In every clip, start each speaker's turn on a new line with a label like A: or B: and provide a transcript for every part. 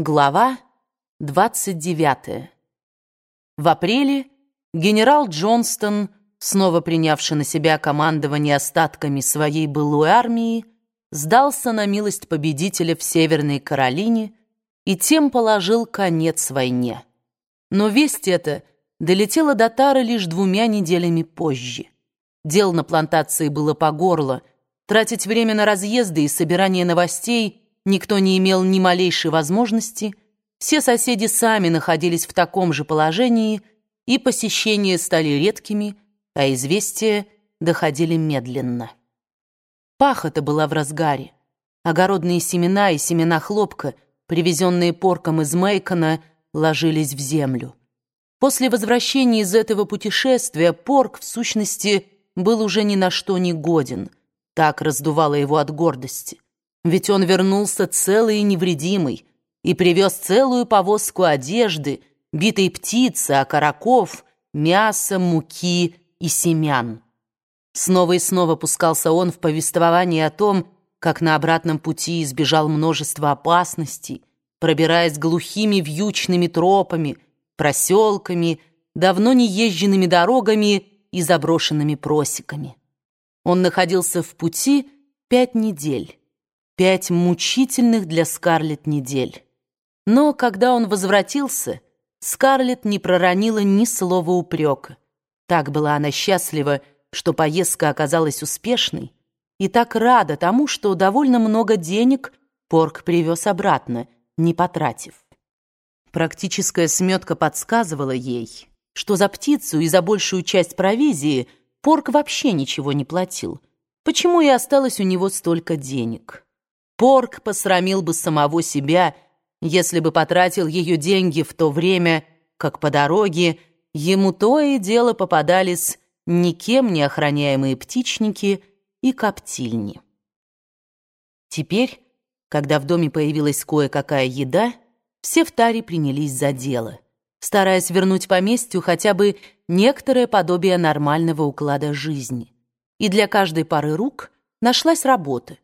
A: Глава 29. В апреле генерал Джонстон, снова принявший на себя командование остатками своей былой армии, сдался на милость победителя в Северной Каролине и тем положил конец войне. Но весть эта долетела до Тары лишь двумя неделями позже. Дел на плантации было по горло, тратить время на разъезды и собирание новостей никто не имел ни малейшей возможности, все соседи сами находились в таком же положении, и посещения стали редкими, а известия доходили медленно. Пахота была в разгаре. Огородные семена и семена хлопка, привезенные порком из Мейкона, ложились в землю. После возвращения из этого путешествия порк, в сущности, был уже ни на что не годен. Так раздувало его от гордости. Ведь он вернулся целый и невредимый и привез целую повозку одежды, битой птицы, окороков, мяса, муки и семян. Снова и снова пускался он в повествование о том, как на обратном пути избежал множества опасностей, пробираясь глухими вьючными тропами, проселками, давно не езженными дорогами и заброшенными просеками. Он находился в пути пять недель, пять мучительных для Скарлетт недель. Но когда он возвратился, Скарлетт не проронила ни слова упрека. Так была она счастлива, что поездка оказалась успешной, и так рада тому, что довольно много денег Порк привез обратно, не потратив. Практическая сметка подсказывала ей, что за птицу и за большую часть провизии Порк вообще ничего не платил. Почему и осталось у него столько денег? Порк посрамил бы самого себя, если бы потратил ее деньги в то время, как по дороге ему то и дело попадались никем не охраняемые птичники и коптильни. Теперь, когда в доме появилась кое-какая еда, все в таре принялись за дело, стараясь вернуть поместью хотя бы некоторое подобие нормального уклада жизни. И для каждой пары рук нашлась работа.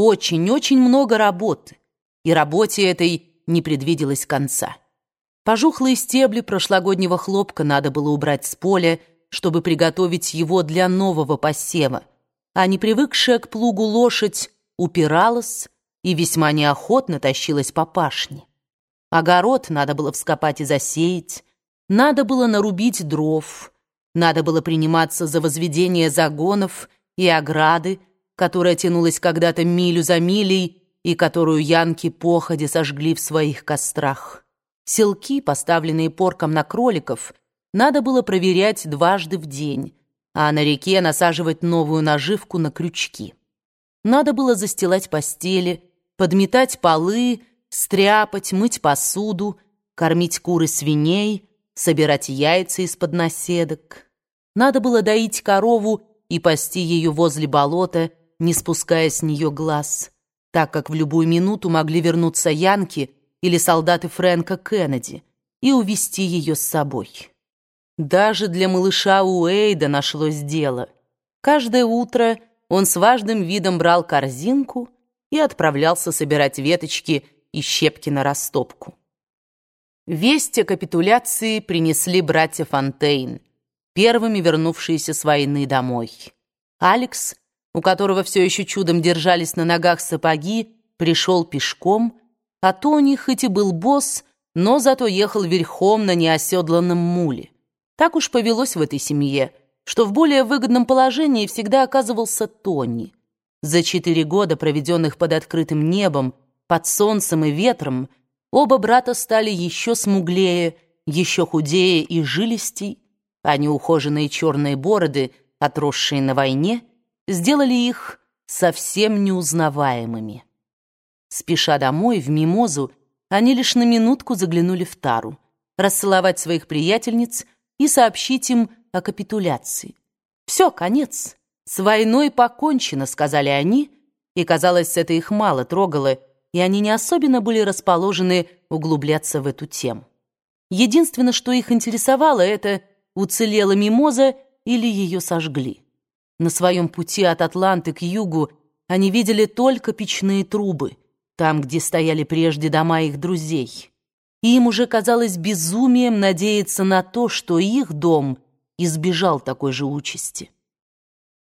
A: Очень-очень много работы. И работе этой не предвиделось конца. Пожухлые стебли прошлогоднего хлопка надо было убрать с поля, чтобы приготовить его для нового посева, а не привыкшая к плугу лошадь упиралась и весьма неохотно тащилась по пашне. Огород надо было вскопать и засеять, надо было нарубить дров, надо было приниматься за возведение загонов и ограды, которая тянулась когда-то милю за милей и которую янки походи сожгли в своих кострах. Селки, поставленные порком на кроликов, надо было проверять дважды в день, а на реке насаживать новую наживку на крючки. Надо было застилать постели, подметать полы, стряпать, мыть посуду, кормить куры свиней, собирать яйца из-под наседок. Надо было доить корову и пасти ее возле болота, не спуская с нее глаз, так как в любую минуту могли вернуться янки или солдаты Фрэнка Кеннеди и увести ее с собой. Даже для малыша Уэйда нашлось дело. Каждое утро он с важным видом брал корзинку и отправлялся собирать веточки и щепки на растопку. Весть о капитуляции принесли братья Фонтейн, первыми вернувшиеся с войны домой. Алекс, у которого все еще чудом держались на ногах сапоги, пришел пешком, а Тони хоть и был босс, но зато ехал верхом на неоседланном муле. Так уж повелось в этой семье, что в более выгодном положении всегда оказывался Тони. За четыре года, проведенных под открытым небом, под солнцем и ветром, оба брата стали еще смуглее, еще худее и жилистей, а неухоженные черные бороды, отросшие на войне, сделали их совсем неузнаваемыми. Спеша домой, в мимозу, они лишь на минутку заглянули в тару, расцеловать своих приятельниц — и сообщить им о капитуляции. «Все, конец. С войной покончено», — сказали они, и, казалось, это их мало трогало, и они не особенно были расположены углубляться в эту тему. Единственное, что их интересовало, это уцелела мимоза или ее сожгли. На своем пути от Атланты к югу они видели только печные трубы, там, где стояли прежде дома их друзей. И им уже казалось безумием надеяться на то, что их дом избежал такой же участи.